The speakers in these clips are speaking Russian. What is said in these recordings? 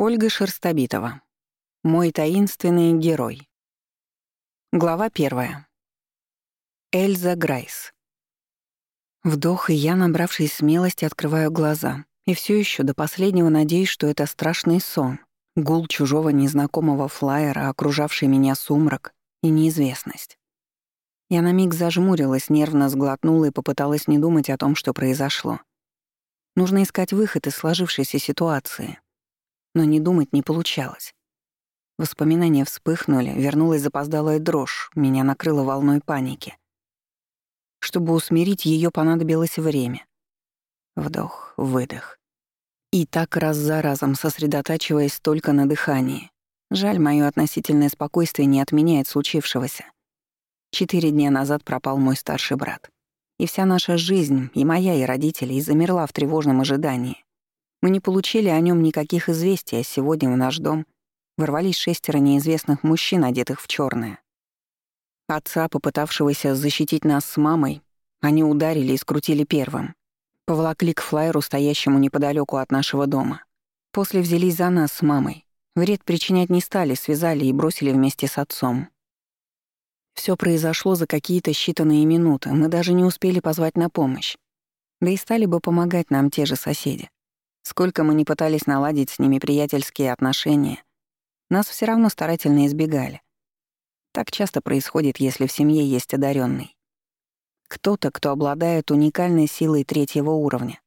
Ольга Шерстобитова. Мой таинственный герой. Глава первая. Эльза Грайс. Вдох, и я, набравшись смелости, открываю глаза. И все еще до последнего надеюсь, что это страшный сон. Гул чужого незнакомого флайера, окружавший меня сумрак и неизвестность. Я на миг зажмурилась, нервно сглотнула и попыталась не думать о том, что произошло. Нужно искать выход из сложившейся ситуации — но не думать не получалось. Воспоминания вспыхнули, вернулась запоздалая дрожь, меня накрыло волной паники. Чтобы усмирить ее, понадобилось время. Вдох, выдох. И так раз за разом, сосредотачиваясь только на дыхании. Жаль, мое относительное спокойствие не отменяет случившегося. Четыре дня назад пропал мой старший брат. И вся наша жизнь, и моя, и родителей, замерла в тревожном ожидании. Мы не получили о нем никаких известий, а сегодня в наш дом ворвались шестеро неизвестных мужчин, одетых в черное. Отца, попытавшегося защитить нас с мамой, они ударили и скрутили первым. Поволокли к флайеру, стоящему неподалеку от нашего дома. После взялись за нас с мамой. Вред причинять не стали, связали и бросили вместе с отцом. Все произошло за какие-то считанные минуты, мы даже не успели позвать на помощь. Да и стали бы помогать нам те же соседи. Сколько мы ни пытались наладить с ними приятельские отношения, нас все равно старательно избегали. Так часто происходит, если в семье есть одаренный. Кто-то, кто обладает уникальной силой третьего уровня.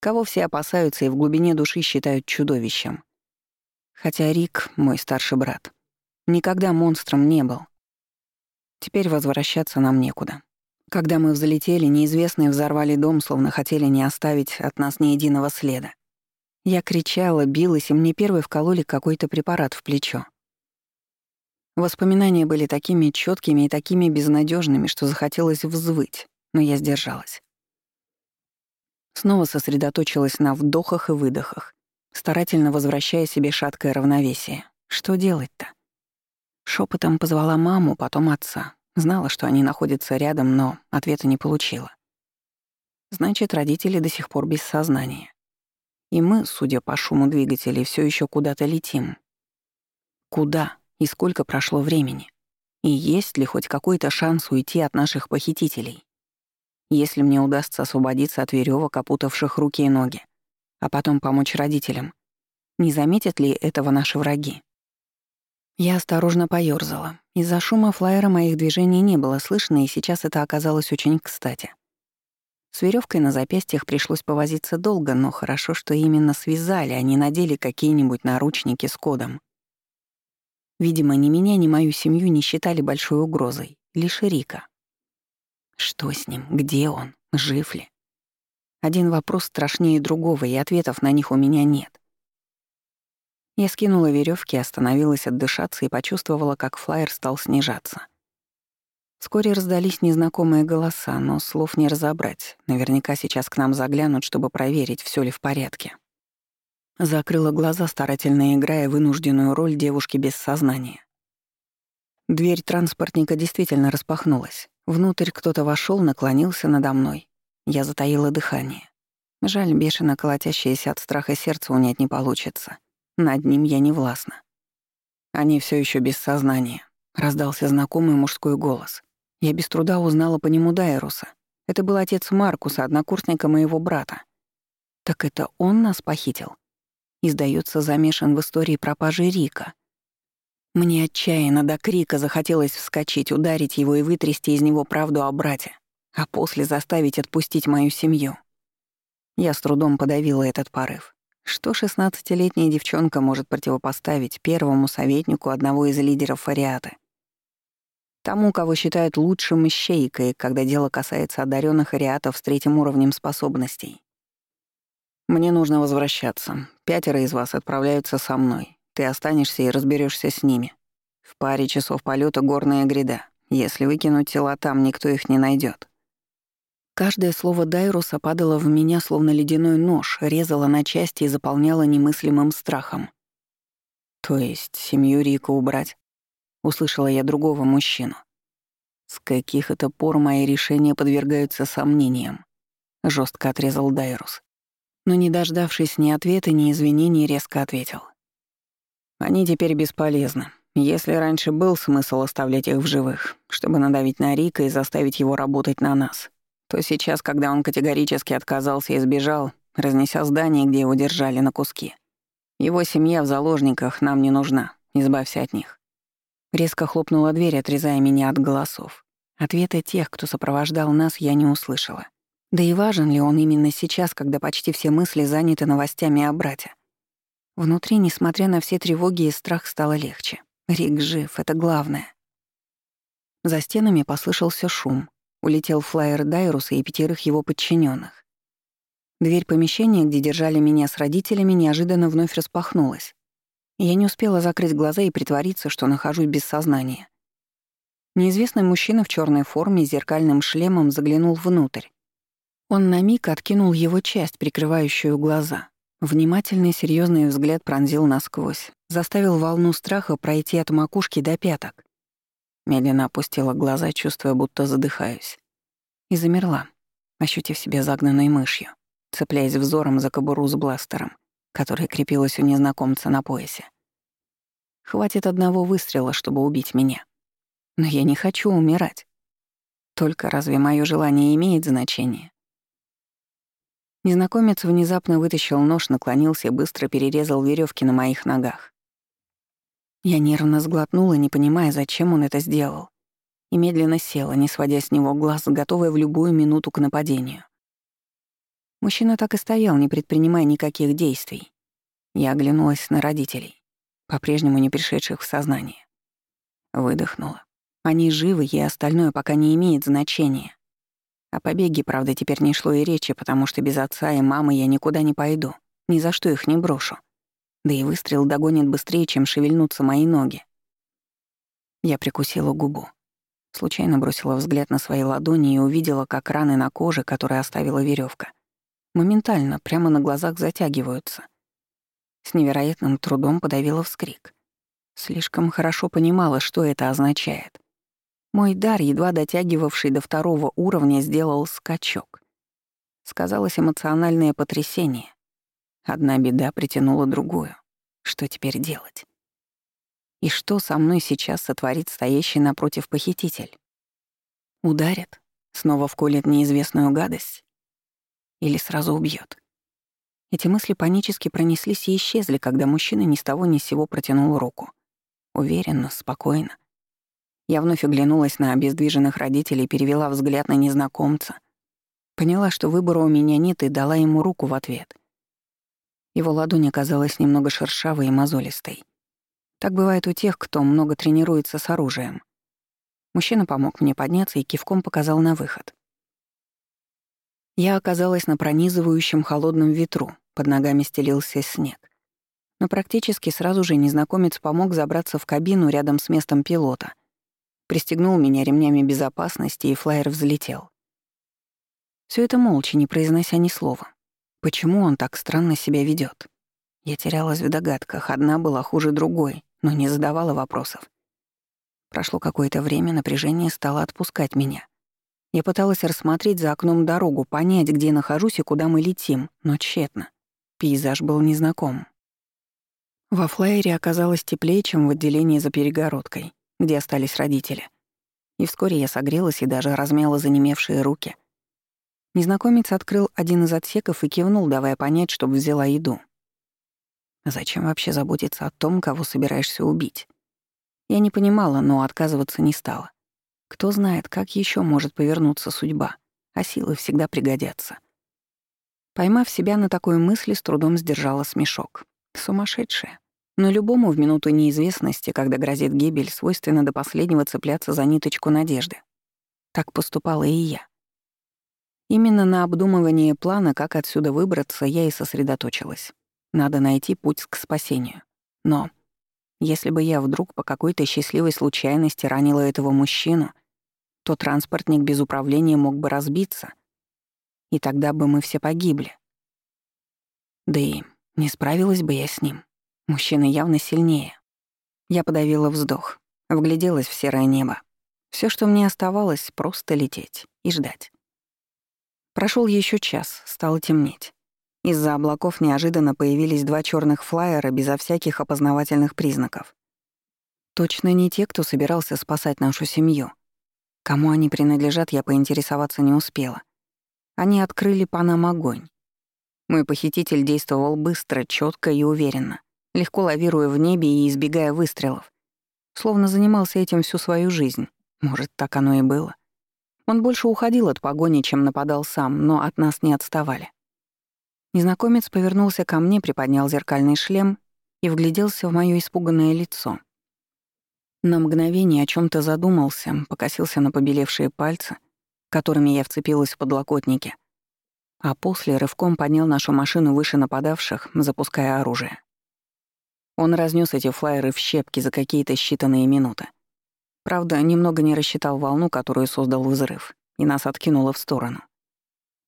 Кого все опасаются и в глубине души считают чудовищем. Хотя Рик, мой старший брат, никогда монстром не был. Теперь возвращаться нам некуда. Когда мы взлетели, неизвестные взорвали дом, словно хотели не оставить от нас ни единого следа. Я кричала, билась, и мне первой вкололи какой-то препарат в плечо. Воспоминания были такими четкими и такими безнадежными, что захотелось взвыть, но я сдержалась. Снова сосредоточилась на вдохах и выдохах, старательно возвращая себе шаткое равновесие. Что делать-то? Шепотом позвала маму, потом отца. Знала, что они находятся рядом, но ответа не получила. Значит, родители до сих пор без сознания. И мы, судя по шуму двигателей, все еще куда-то летим. Куда и сколько прошло времени? И есть ли хоть какой-то шанс уйти от наших похитителей? Если мне удастся освободиться от веревок, опутавших руки и ноги, а потом помочь родителям, не заметят ли этого наши враги? Я осторожно поёрзала. Из-за шума флайера моих движений не было слышно, и сейчас это оказалось очень кстати. С веревкой на запястьях пришлось повозиться долго, но хорошо, что именно связали, а не надели какие-нибудь наручники с кодом. Видимо, ни меня, ни мою семью не считали большой угрозой, лишь Рика. Что с ним? Где он? Жив ли? Один вопрос страшнее другого, и ответов на них у меня нет. Я скинула веревки, остановилась отдышаться и почувствовала, как флайер стал снижаться. Вскоре раздались незнакомые голоса, но слов не разобрать. Наверняка сейчас к нам заглянут, чтобы проверить, все ли в порядке. Закрыла глаза, старательно играя вынужденную роль девушки без сознания. Дверь транспортника действительно распахнулась. Внутрь кто-то вошел, наклонился надо мной. Я затаила дыхание. Жаль, бешено колотящееся от страха сердце унять не получится. Над ним я не властна. Они все еще без сознания. Раздался знакомый мужской голос. Я без труда узнала по нему Дайруса. Это был отец Маркуса, однокурсника моего брата. Так это он нас похитил? И, сдается, замешан в истории пропажи Рика. Мне отчаянно до крика захотелось вскочить, ударить его и вытрясти из него правду о брате, а после заставить отпустить мою семью. Я с трудом подавила этот порыв. Что шестнадцатилетняя девчонка может противопоставить первому советнику одного из лидеров Фариаты? Тому, кого считают лучшим ищейкой, когда дело касается одаренных ариатов с третьим уровнем способностей. Мне нужно возвращаться. Пятеро из вас отправляются со мной. Ты останешься и разберешься с ними. В паре часов полета горная гряда. Если выкинуть тела там, никто их не найдет. Каждое слово Дайруса падало в меня, словно ледяной нож, резало на части и заполняло немыслимым страхом. «То есть семью Рика убрать?» — услышала я другого мужчину. «С каких это пор мои решения подвергаются сомнениям?» — жестко отрезал Дайрус. Но, не дождавшись ни ответа, ни извинений, резко ответил. «Они теперь бесполезны. Если раньше был смысл оставлять их в живых, чтобы надавить на Рика и заставить его работать на нас, то сейчас, когда он категорически отказался и сбежал, разнеся здание, где его держали на куски, его семья в заложниках нам не нужна, избавься от них. Резко хлопнула дверь, отрезая меня от голосов. Ответы тех, кто сопровождал нас, я не услышала. Да и важен ли он именно сейчас, когда почти все мысли заняты новостями о брате? Внутри, несмотря на все тревоги и страх, стало легче. Рик жив, это главное. За стенами послышался шум. Улетел флайер Дайруса и пятерых его подчиненных. Дверь помещения, где держали меня с родителями, неожиданно вновь распахнулась. Я не успела закрыть глаза и притвориться, что нахожусь без сознания. Неизвестный мужчина в черной форме с зеркальным шлемом заглянул внутрь. Он на миг откинул его часть, прикрывающую глаза. Внимательный серьезный взгляд пронзил насквозь, заставил волну страха пройти от макушки до пяток. Медленно опустила глаза, чувствуя, будто задыхаюсь. И замерла, ощутив себя загнанной мышью, цепляясь взором за кобуру с бластером, которая крепилась у незнакомца на поясе. Хватит одного выстрела, чтобы убить меня. Но я не хочу умирать. Только разве мое желание имеет значение? Незнакомец внезапно вытащил нож, наклонился и быстро перерезал веревки на моих ногах. Я нервно сглотнула, не понимая, зачем он это сделал, и медленно села, не сводя с него глаз, готовая в любую минуту к нападению. Мужчина так и стоял, не предпринимая никаких действий. Я оглянулась на родителей, по-прежнему не пришедших в сознание. Выдохнула. Они живы, и остальное пока не имеет значения. О побеге, правда, теперь не шло и речи, потому что без отца и мамы я никуда не пойду. Ни за что их не брошу. Да и выстрел догонит быстрее, чем шевельнутся мои ноги. Я прикусила губу. Случайно бросила взгляд на свои ладони и увидела, как раны на коже, которые оставила веревка, моментально, прямо на глазах затягиваются. С невероятным трудом подавила вскрик. Слишком хорошо понимала, что это означает. Мой дар, едва дотягивавший до второго уровня, сделал скачок. Сказалось эмоциональное потрясение. Одна беда притянула другую. Что теперь делать? И что со мной сейчас сотворит стоящий напротив похититель? Ударит? Снова вколет неизвестную гадость? Или сразу убьет? Эти мысли панически пронеслись и исчезли, когда мужчина ни с того ни с сего протянул руку. Уверенно, спокойно. Я вновь оглянулась на обездвиженных родителей, перевела взгляд на незнакомца. Поняла, что выбора у меня нет, и дала ему руку в ответ. Его ладонь оказалась немного шершавой и мозолистой. Так бывает у тех, кто много тренируется с оружием. Мужчина помог мне подняться и кивком показал на выход. Я оказалась на пронизывающем холодном ветру, под ногами стелился снег. Но практически сразу же незнакомец помог забраться в кабину рядом с местом пилота — пристегнул меня ремнями безопасности, и флайер взлетел. Все это молча, не произнося ни слова. Почему он так странно себя ведет? Я терялась в догадках, одна была хуже другой, но не задавала вопросов. Прошло какое-то время, напряжение стало отпускать меня. Я пыталась рассмотреть за окном дорогу, понять, где нахожусь и куда мы летим, но тщетно. Пейзаж был незнаком. Во флайере оказалось теплее, чем в отделении за перегородкой где остались родители. И вскоре я согрелась и даже размяла занемевшие руки. Незнакомец открыл один из отсеков и кивнул, давая понять, чтобы взяла еду. Зачем вообще заботиться о том, кого собираешься убить? Я не понимала, но отказываться не стала. Кто знает, как еще может повернуться судьба, а силы всегда пригодятся. Поймав себя на такой мысли, с трудом сдержала смешок. Сумасшедшая. Но любому в минуту неизвестности, когда грозит гибель, свойственно до последнего цепляться за ниточку надежды. Так поступала и я. Именно на обдумывание плана, как отсюда выбраться, я и сосредоточилась. Надо найти путь к спасению. Но если бы я вдруг по какой-то счастливой случайности ранила этого мужчину, то транспортник без управления мог бы разбиться, и тогда бы мы все погибли. Да и не справилась бы я с ним. Мужчина явно сильнее. Я подавила вздох, вгляделась в серое небо. Все, что мне оставалось, просто лететь и ждать. Прошел еще час, стало темнеть. Из-за облаков неожиданно появились два черных флайера безо всяких опознавательных признаков. Точно не те, кто собирался спасать нашу семью. Кому они принадлежат, я поинтересоваться не успела. Они открыли по нам огонь. Мой похититель действовал быстро, четко и уверенно, легко лавируя в небе и избегая выстрелов. Словно занимался этим всю свою жизнь. Может, так оно и было. Он больше уходил от погони, чем нападал сам, но от нас не отставали. Незнакомец повернулся ко мне, приподнял зеркальный шлем и вгляделся в моё испуганное лицо. На мгновение о чем то задумался, покосился на побелевшие пальцы, которыми я вцепилась в подлокотники, а после рывком поднял нашу машину выше нападавших, запуская оружие. Он разнес эти флайеры в щепки за какие-то считанные минуты. Правда, немного не рассчитал волну, которую создал взрыв, и нас откинуло в сторону.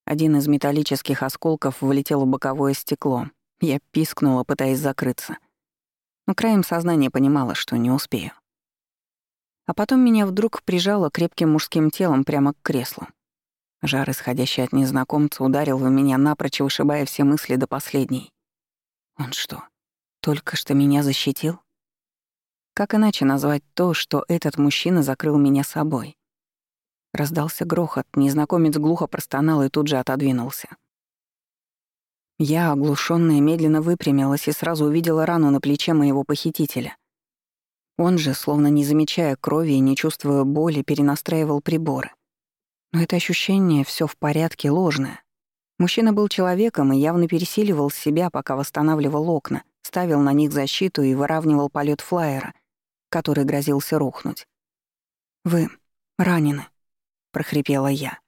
Один из металлических осколков влетел в боковое стекло. Я пискнула, пытаясь закрыться. Но краем сознания понимала, что не успею. А потом меня вдруг прижало крепким мужским телом прямо к креслу. Жар, исходящий от незнакомца, ударил в меня, напрочь вышибая все мысли до последней. Он что, только что меня защитил? Как иначе назвать то, что этот мужчина закрыл меня собой? Раздался грохот, незнакомец глухо простонал и тут же отодвинулся. Я, оглушённая, медленно выпрямилась и сразу увидела рану на плече моего похитителя. Он же, словно не замечая крови и не чувствуя боли, перенастраивал приборы. Но это ощущение все в порядке ложное. Мужчина был человеком и явно пересиливал себя, пока восстанавливал окна, ставил на них защиту и выравнивал полет флайера, который грозился рухнуть. «Вы ранены», — прохрипела я.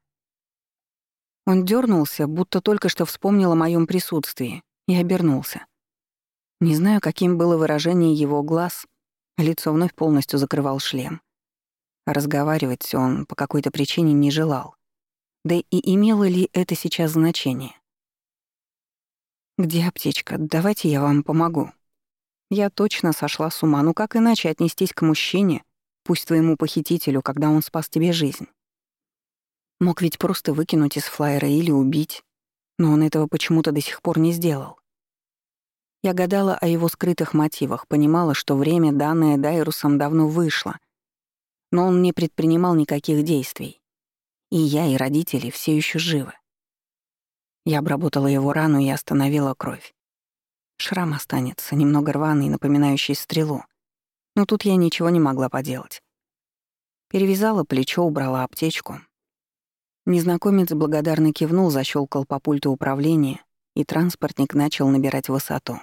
Он дернулся, будто только что вспомнил о моем присутствии, и обернулся. Не знаю, каким было выражение его глаз, лицо вновь полностью закрывал шлем. разговаривать он по какой-то причине не желал. Да и имело ли это сейчас значение? «Где аптечка? Давайте я вам помогу». Я точно сошла с ума, ну как иначе отнестись к мужчине, пусть твоему похитителю, когда он спас тебе жизнь? Мог ведь просто выкинуть из флайера или убить, но он этого почему-то до сих пор не сделал. Я гадала о его скрытых мотивах, понимала, что время, данное Дайрусом, давно вышло, но он не предпринимал никаких действий. И я, и родители все еще живы. Я обработала его рану и остановила кровь. Шрам останется, немного рваный, напоминающий стрелу. Но тут я ничего не могла поделать. Перевязала плечо, убрала аптечку. Незнакомец благодарно кивнул, защелкал по пульту управления, и транспортник начал набирать высоту.